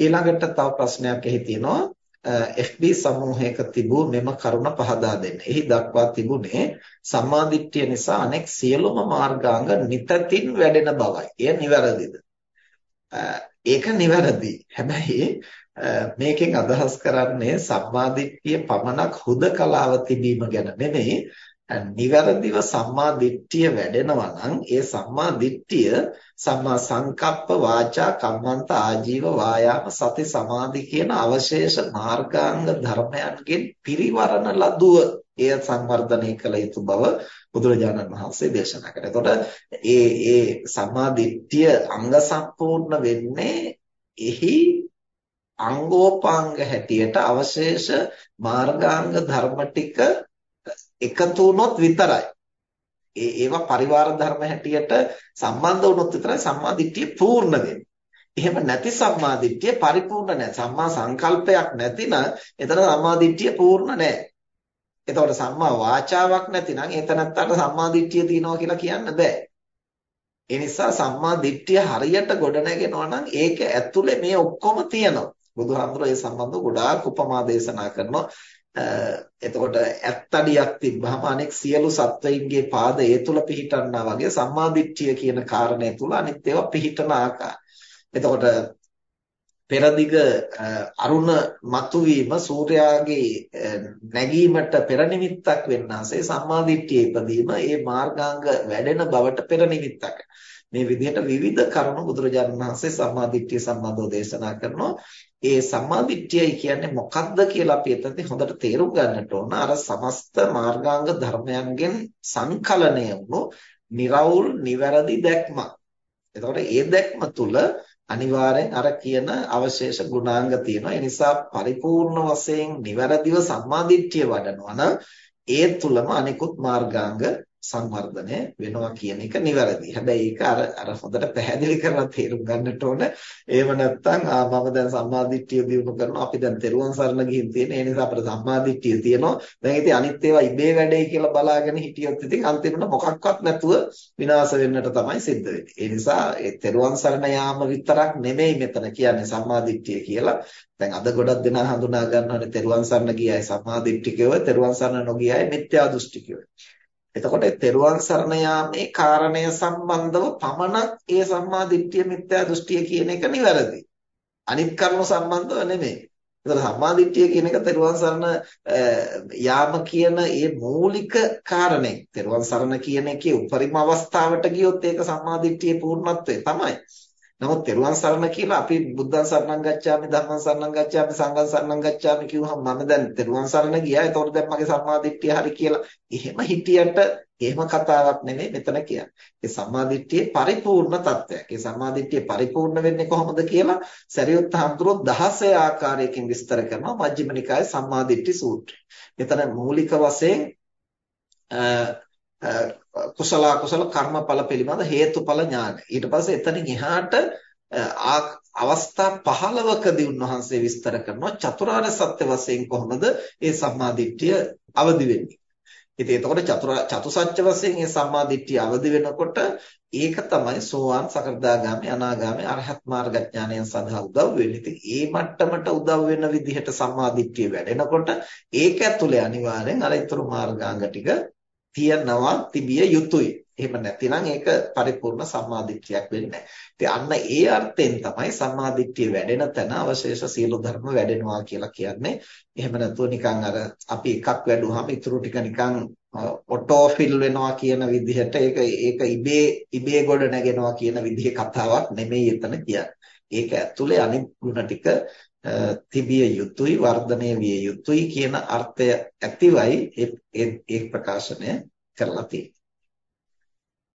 ඊළඟට තව ප්‍රශ්නයක් එහි තියෙනවා FB සමූහයක තිබූ මෙම කරුණ පහදා දෙන්න. එහි දක්වා තිබුණේ සම්මාදිට්ඨිය නිසා අනෙක් සියලුම මාර්ගාංග නිතතින් වැඩෙන බවයි. එය නිවැරදිද? ඒක නිවැරදි. හැබැයි මේකෙන් අදහස් කරන්නේ සම්මාදිට්ඨිය පමණක් හුදකලාව තිබීම ගැන නෙමෙයි නිවැරදිව සම්මා දිට්ඨිය වැඩෙනවා නම් ඒ සම්මා දිට්ඨිය සම්මා සංකප්ප වාචා කම්මන්ත ආජීව වායාම සති සමාධි කියන අවශේෂ මාර්ගාංග ධර්මයන්ගෙන් පිරිවරණ ලදුව එය සංවර්ධනය කළ යුතු බව බුදුරජාණන් වහන්සේ දේශනා කළා. එතකොට ඒ ඒ සම්මා දිට්ඨිය අංග සම්පූර්ණ වෙන්නේ එහි අංගෝපාංග හැටියට අවශේෂ මාර්ගාංග ධර්ම ටික එකතු වුණොත් විතරයි. ඒ ඒවා පරිවාර ධර්ම හැටියට සම්බන්ධ වුණොත් විතරයි සම්මා දිට්ඨිය පූර්ණ වෙන්නේ. එහෙම නැති සම්මා දිට්ඨිය පරිපූර්ණ නැහැ. සම්මා සංකල්පයක් නැතිනම් එතන සම්මා දිට්ඨිය පූර්ණ නැහැ. එතකොට සම්මා වාචාවක් නැතිනම් එතනත්තට සම්මා දිට්ඨිය තියෙනවා කියලා කියන්න බෑ. ඒ නිසා සම්මා දිට්ඨිය හරියට ගොඩනගෙනවා නම් ඒක ඇතුලේ මේ ඔක්කොම තියෙනවා. බුදුහාමුදුරුවෝ ඒ සම්බන්ධව ගොඩාක් උපමා දේශනා කරනවා. එතකොට ඇත්තඩියක් තිබ්බහම අනෙක් සියලු සත්වයින්ගේ පාද ඒ තුල පිහිටන්නා වගේ සම්මාදිට්ඨිය කියන කාරණය තුල අනිත් ඒවා පිහිටන ආකාරය. එතකොට පෙරදිග අරුණ මතුවීම සූර්යාගේ නැගීමට පෙර නිමිත්තක් වෙන්නාසේ සම්මාදිට්ඨිය ඉදීම ඒ මාර්ගාංග වැඩෙන බවට පෙර නිමිත්තක්. මේ විදිහට විවිධ කරුණු බුදුරජාණන් වහන්සේ සම්මාදිට්ඨිය සම්බන්ධව දේශනා කරනවා. ඒ සම්මාදිට්ඨියයි කියන්නේ මොකක්ද කියලා අපි එතනදී හොඳට තේරුම් ගන්නට ඕන. අර සමස්ත මාර්ගාංග ධර්මයන්ගෙන් සංකලනය වුණු निराවුල් නිවැරදි දැක්මක්. එතකොට ඒ දැක්ම තුල අනිවාර්යෙන් අර කියන අවශේෂ ගුණාංග තියෙනවා. ඒ නිසා පරිපූර්ණ වශයෙන් නිවැරදිව සම්මාදිට්ඨිය වඩනවා නම් ඒ තුලම අනිකුත් මාර්ගාංග සංවර්ධනය වෙනවා කියන එක නිවැරදි. හැබැයි ඒක අර අර හොඳට පැහැදිලි කරලා තේරුම් ගන්නට ඕන. එහෙම නැත්නම් ආ මම දැන් සම්මාදිට්ඨිය දිනු කරනවා. අපි දැන් තෙරුවන් සරණ ගිහින් තියෙන. ඒ නිසා අපිට සම්මාදිට්ඨිය තියෙනවා. දැන් ඉතින් අනිත් ඒවා ඉබේ වැඩේ කියලා බලාගෙන හිටියොත් ඉතින් අන්තිමට මොකක්වත් නැතුව විනාශ වෙන්නට තමයි සිද්ධ වෙන්නේ. ඒ නිසා ඒ තෙරුවන් සරණ යාම විතරක් නෙමෙයි මෙතන කියන්නේ සම්මාදිට්ඨිය කියලා. දැන් අද ගොඩක් දෙනා හඳුනා ගන්නවානේ තෙරුවන් සරණ ගියයි සම්මාදිට්ඨිකයෝ, තෙරුවන් සරණ නොගියයි මිත්‍යා දෘෂ්ටිකයෝ. එතකොට තෙරුවන් සරණ යාමේ කාරණය සම්බන්ධව පමණක් ඒ සම්මා දිට්ඨිය මිත්‍යා දෘෂ්ටිය කියන එක නිවැරදි. අනිත් කරුණු සම්බන්ධව නෙමෙයි. ඒතර සම්මා දිට්ඨිය කියන එක තෙරුවන් සරණ යාම කියන ඒ මූලික කාරණේ. තෙරුවන් සරණ කියන එකේ උපරිම අවස්ථාවට ගියොත් ඒක සම්මා දිට්ඨියේ පූර්ණත්වය තමයි. නමුත් තෙරුවන් සරණ කියලා අපි බුද්ධං සරණං ගච්ඡාමි ධම්මං සරණං ගච්ඡාමි සංඝං සරණං ගච්ඡාමි කිව්වහම මම දැන් තෙරුවන් සරණ ගියා. ඒතකොට දැන් මගේ සම්මාදිට්ඨිය හරි කියලා. එහෙම හිටියට එහෙම කතාවක් නෙමෙයි මෙතන කියන්නේ. ඒ සම්මාදිට්ඨියේ පරිපූර්ණ තත්වයක්. ඒ සම්මාදිට්ඨිය පරිපූර්ණ වෙන්නේ කොහොමද කියලා සරියුත් හඳුරෝ 16 ආකාරයකින් විස්තර කරනවා මජ්ක්‍ධිම නිකායේ සම්මාදිට්ඨි සූත්‍රය. මෙතන මූලික වශයෙන් කුසල අකුසල කර්මඵල පිළිබඳ හේතුඵල ඥාන. ඊට පස්සේ එතනින් එහාට අවස්ථා 15කදී උන්වහන්සේ විස්තර කරනවා චතුරාර්ය සත්‍ය වශයෙන් කොහොමද මේ සම්මාදිට්ඨිය අවදි වෙන්නේ. ඉතින් එතකොට චතුරා චතුසත්‍ය වශයෙන් මේ සම්මාදිට්ඨිය අවදි වෙනකොට ඒක තමයි සෝවාන් සකෘදාගාමි අනාගාමි අරහත් මාර්ගඥානයන් සඳහා උදව් වෙන්නේ. ඉතින් ඒ මට්ටමට උදව් වෙන විදිහට සම්මාදිට්ඨිය වැඩෙනකොට ඒක ඇතුලේ අනිවාර්යෙන් අර ඊතුරු මාර්ගාංග ටික තියනවා තිබිය යුතුයි. එහෙම නැතිනම් ඒක පරිපූර්ණ සම්මාදිට්ඨියක් වෙන්නේ නැහැ. අන්න ඒ අර්ථයෙන් තමයි සම්මාදිට්ඨිය වැඩෙන තැන අවශේෂ සියලු ධර්ම වැඩෙනවා කියලා කියන්නේ. එහෙම නැතුව නිකන් අර අපි එකක් වැඩුවාම ඊටු ටික නිකන් ඔටෝෆිල් වෙනවා කියන විදිහට ඒක ඒක ඉබේ ඉබේ ගොඩ නැගෙනවා කියන විදිහේ කතාවක් නෙමෙයි එතන කියන්නේ. ඒක ඇතුලේ අනිත් ගුණ ටික තිබිය යුතුයි වර්ධනය විය යුතුයි කියන අර්ථය ඇතිවයි ඒ ප්‍රකාශනය කරලා තියෙන්නේ.